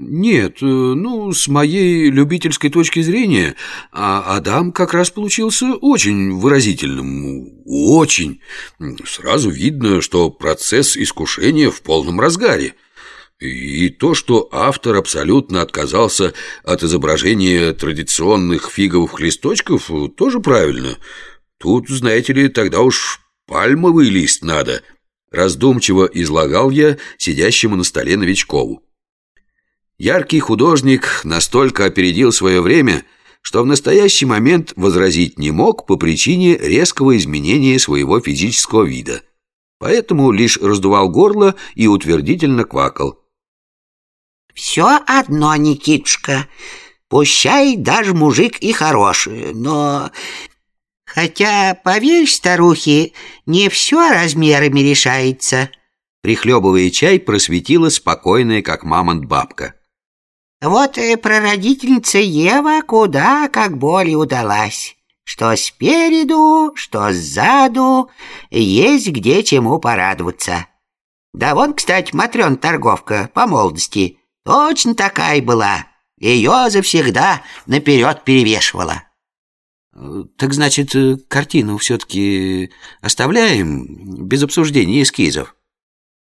Нет, э, ну, с моей любительской точки зрения, а Адам как раз получился очень выразительным, очень. Сразу видно, что процесс искушения в полном разгаре. И то, что автор абсолютно отказался от изображения традиционных фиговых листочков, тоже правильно. Тут, знаете ли, тогда уж пальмовый лист надо. Раздумчиво излагал я сидящему на столе Новичкову. Яркий художник настолько опередил свое время, что в настоящий момент возразить не мог по причине резкого изменения своего физического вида. Поэтому лишь раздувал горло и утвердительно квакал. «Все одно, Никитушка, пущай даже мужик и хороший, но Хотя, поверь, старухи, не все размерами решается. Прихлебывая чай, просветила спокойная, как мамонт бабка. Вот и прародительница Ева куда как более удалась. Что спереду, что сзаду, есть где чему порадоваться. Да вон, кстати, Матрен торговка по молодости точно такая была. Ее завсегда наперед перевешивала. Так значит, картину все-таки оставляем без обсуждения эскизов?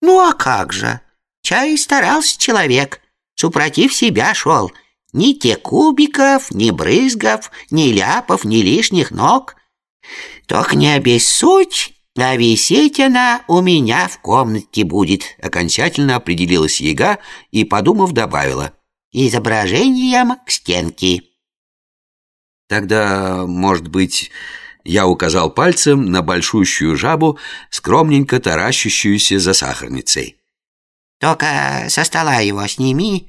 Ну а как же? Чай старался человек супротив себя шел. Ни те кубиков, ни брызгов, ни ляпов, ни лишних ног. Только не обессудь, а висеть она у меня в комнате будет, окончательно определилась яга и, подумав, добавила. Изображением к стенке. Тогда, может быть, я указал пальцем на большущую жабу, скромненько таращущуюся за сахарницей. Только со стола его сними,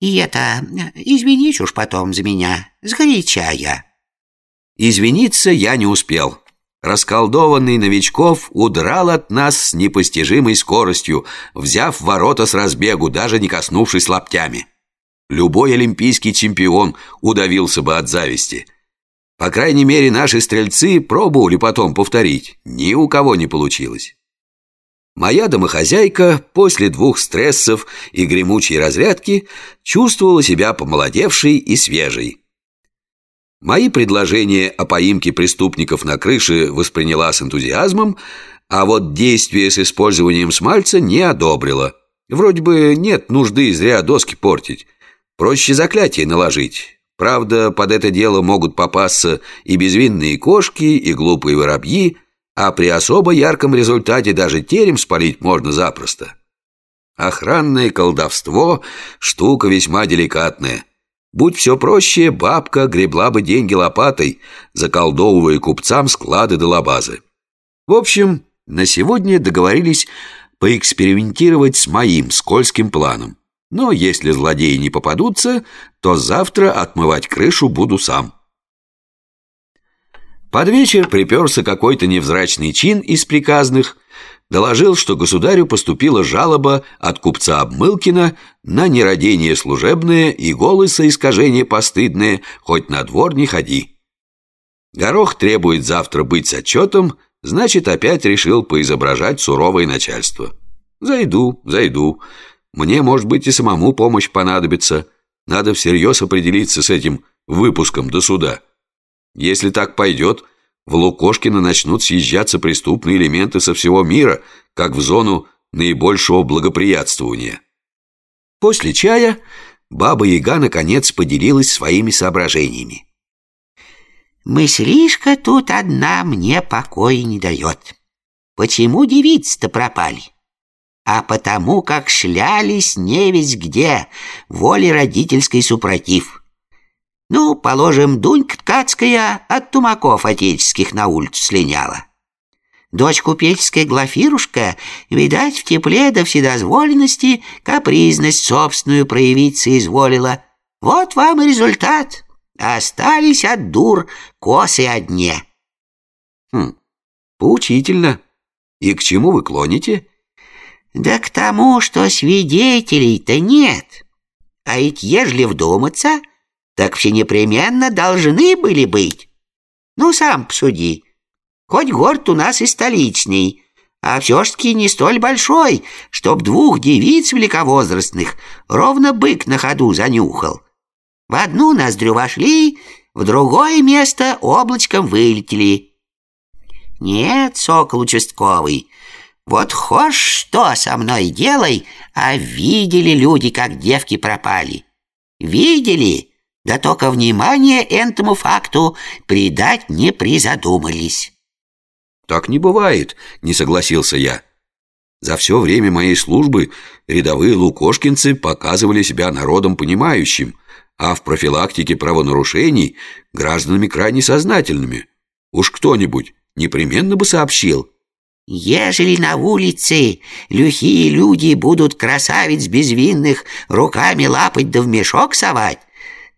и это, извинись уж потом за меня, сгоряча я. Извиниться я не успел. Расколдованный новичков удрал от нас с непостижимой скоростью, взяв ворота с разбегу, даже не коснувшись лаптями. Любой олимпийский чемпион удавился бы от зависти. По крайней мере, наши стрельцы пробовали потом повторить. Ни у кого не получилось. Моя домохозяйка после двух стрессов и гремучей разрядки чувствовала себя помолодевшей и свежей. Мои предложения о поимке преступников на крыше восприняла с энтузиазмом, а вот действие с использованием смальца не одобрила. Вроде бы нет нужды зря доски портить. Проще заклятие наложить. Правда, под это дело могут попасться и безвинные кошки, и глупые воробьи, а при особо ярком результате даже терем спалить можно запросто. Охранное колдовство – штука весьма деликатная. Будь все проще, бабка гребла бы деньги лопатой, заколдовывая купцам склады до лабазы. В общем, на сегодня договорились поэкспериментировать с моим скользким планом. Но если злодеи не попадутся, то завтра отмывать крышу буду сам. Под вечер приперся какой-то невзрачный чин из приказных, доложил, что государю поступила жалоба от купца Обмылкина на нерадение служебное и голоса искажение постыдное, хоть на двор не ходи. Горох требует завтра быть с отчетом, значит, опять решил поизображать суровое начальство. Зайду, зайду. Мне, может быть, и самому помощь понадобится. Надо всерьез определиться с этим выпуском до суда. Если так пойдет, в Лукошкино начнут съезжаться преступные элементы со всего мира, как в зону наибольшего благоприятствования. После чая Баба-Яга наконец поделилась своими соображениями. «Мыслишка тут одна мне покоя не дает. Почему девицы-то пропали? А потому как шлялись не весь где, воле родительской супротив». Ну, положим, Дунька Ткацкая от тумаков отеческих на улицу слиняла. Дочь купеческая Глафирушка, видать, в тепле до вседозволенности капризность собственную проявить соизволила. Вот вам и результат. Остались от дур косы одни. Хм, поучительно. И к чему вы клоните? Да к тому, что свидетелей-то нет. А ведь ежели вдуматься, так все непременно должны были быть. Ну, сам посуди. Хоть город у нас и столичный, а все ж таки не столь большой, чтоб двух девиц великовозрастных ровно бык на ходу занюхал. В одну ноздрю вошли, в другое место облачком вылетели. Нет, сокол участковый, вот хошь что со мной делай, а видели люди, как девки пропали. Видели, да только внимание этому факту придать не призадумались. Так не бывает, не согласился я. За все время моей службы рядовые лукошкинцы показывали себя народом понимающим, а в профилактике правонарушений гражданами крайне сознательными. Уж кто-нибудь непременно бы сообщил. Ежели на улице люхие люди будут красавиц безвинных руками лапать да в мешок совать,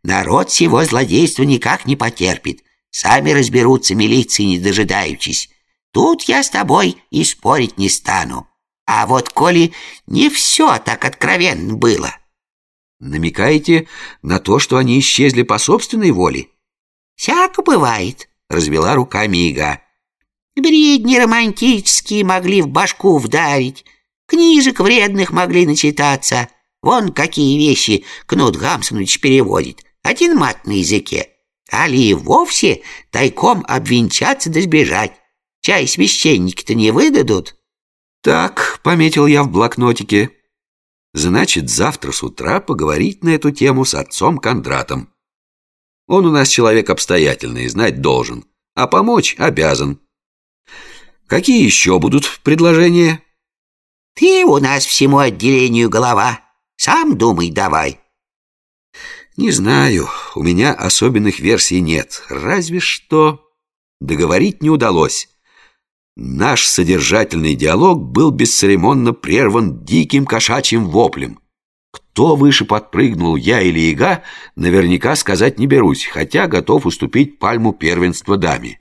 народ всего злодейства никак не потерпит. Сами разберутся милиции, не дожидаючись. Тут я с тобой и спорить не стану. А вот коли не все так откровенно было. Намекаете на то, что они исчезли по собственной воле? Всяко бывает, развела руками Ига. Бредни романтические могли в башку вдарить, книжек вредных могли начитаться. Вон какие вещи Кнут Гамсонович переводит. Один мат на языке. Али и вовсе тайком обвенчаться да сбежать. Чай священники-то не выдадут. Так, пометил я в блокнотике. Значит, завтра с утра поговорить на эту тему с отцом Кондратом. Он у нас человек обстоятельный, знать должен, а помочь обязан. Какие еще будут предложения? Ты у нас всему отделению голова. Сам думай давай. Не знаю, у меня особенных версий нет. Разве что договорить не удалось. Наш содержательный диалог был бесцеремонно прерван диким кошачьим воплем. Кто выше подпрыгнул, я или яга, наверняка сказать не берусь, хотя готов уступить пальму первенства даме.